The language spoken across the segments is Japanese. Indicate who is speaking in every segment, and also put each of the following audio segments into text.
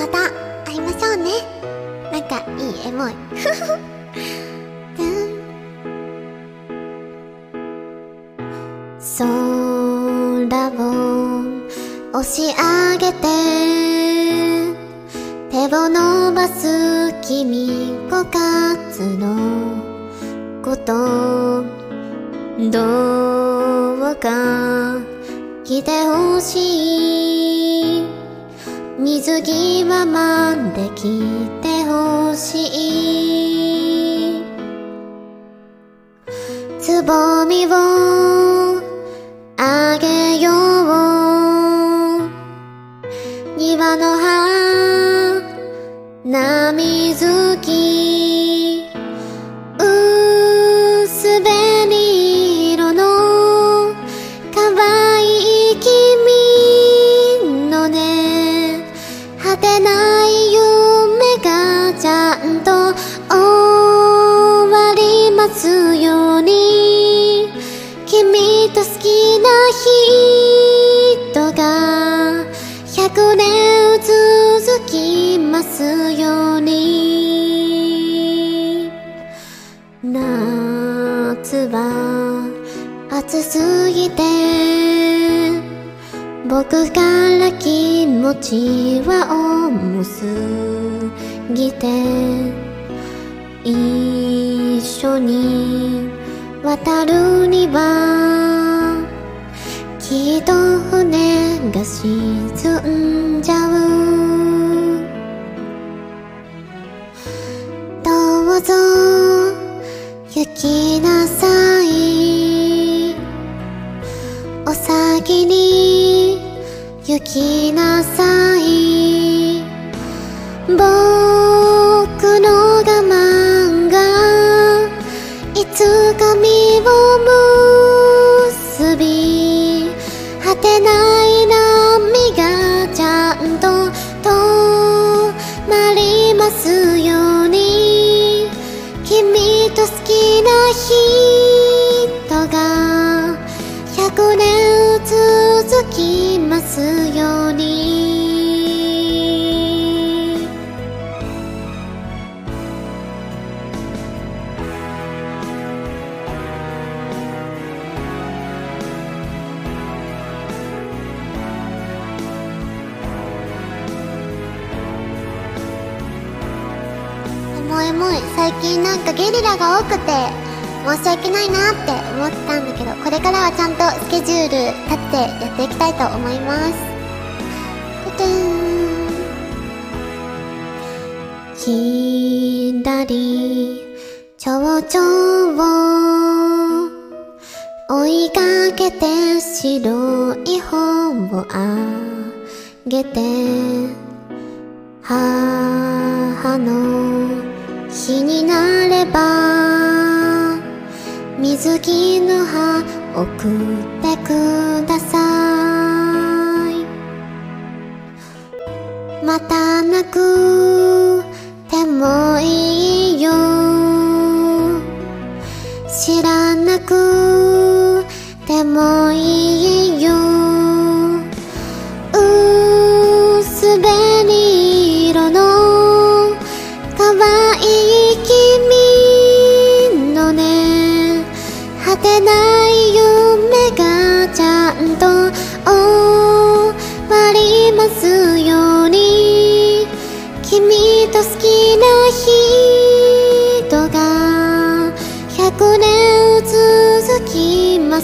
Speaker 1: また会いましょうね。なんかいいエモい。ふふ空を押し上げて手を伸ばす君5月のこと。どうか来てほしい。水際まできてほしい。つぼみをあげよう。夏は暑すぎて僕から気持ちは重すぎて一緒に渡るにはきっと船が沈んじゃう。どうぞ。行きなさい。お先に行きなさい。い最近なんかゲリラが多くて申し訳ないなって思ってたんだけどこれからはちゃんとスケジュール立ってやっていきたいと思います。ててーん左蝶々を追いかけて白い本をあげて母の気になれば水着の葉送ってください。また泣くてもい。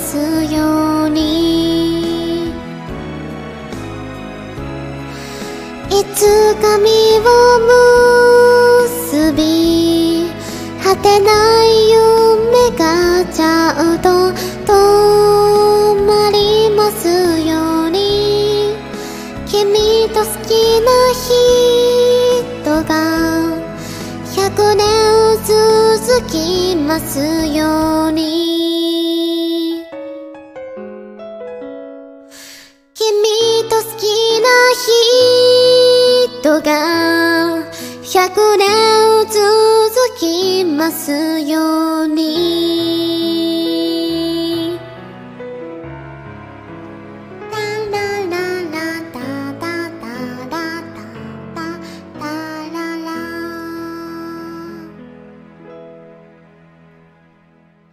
Speaker 1: すように。いつか実を結び果てない夢がちゃんと止まりますように。君と好きな人が100年続きますように。桜を続きますように。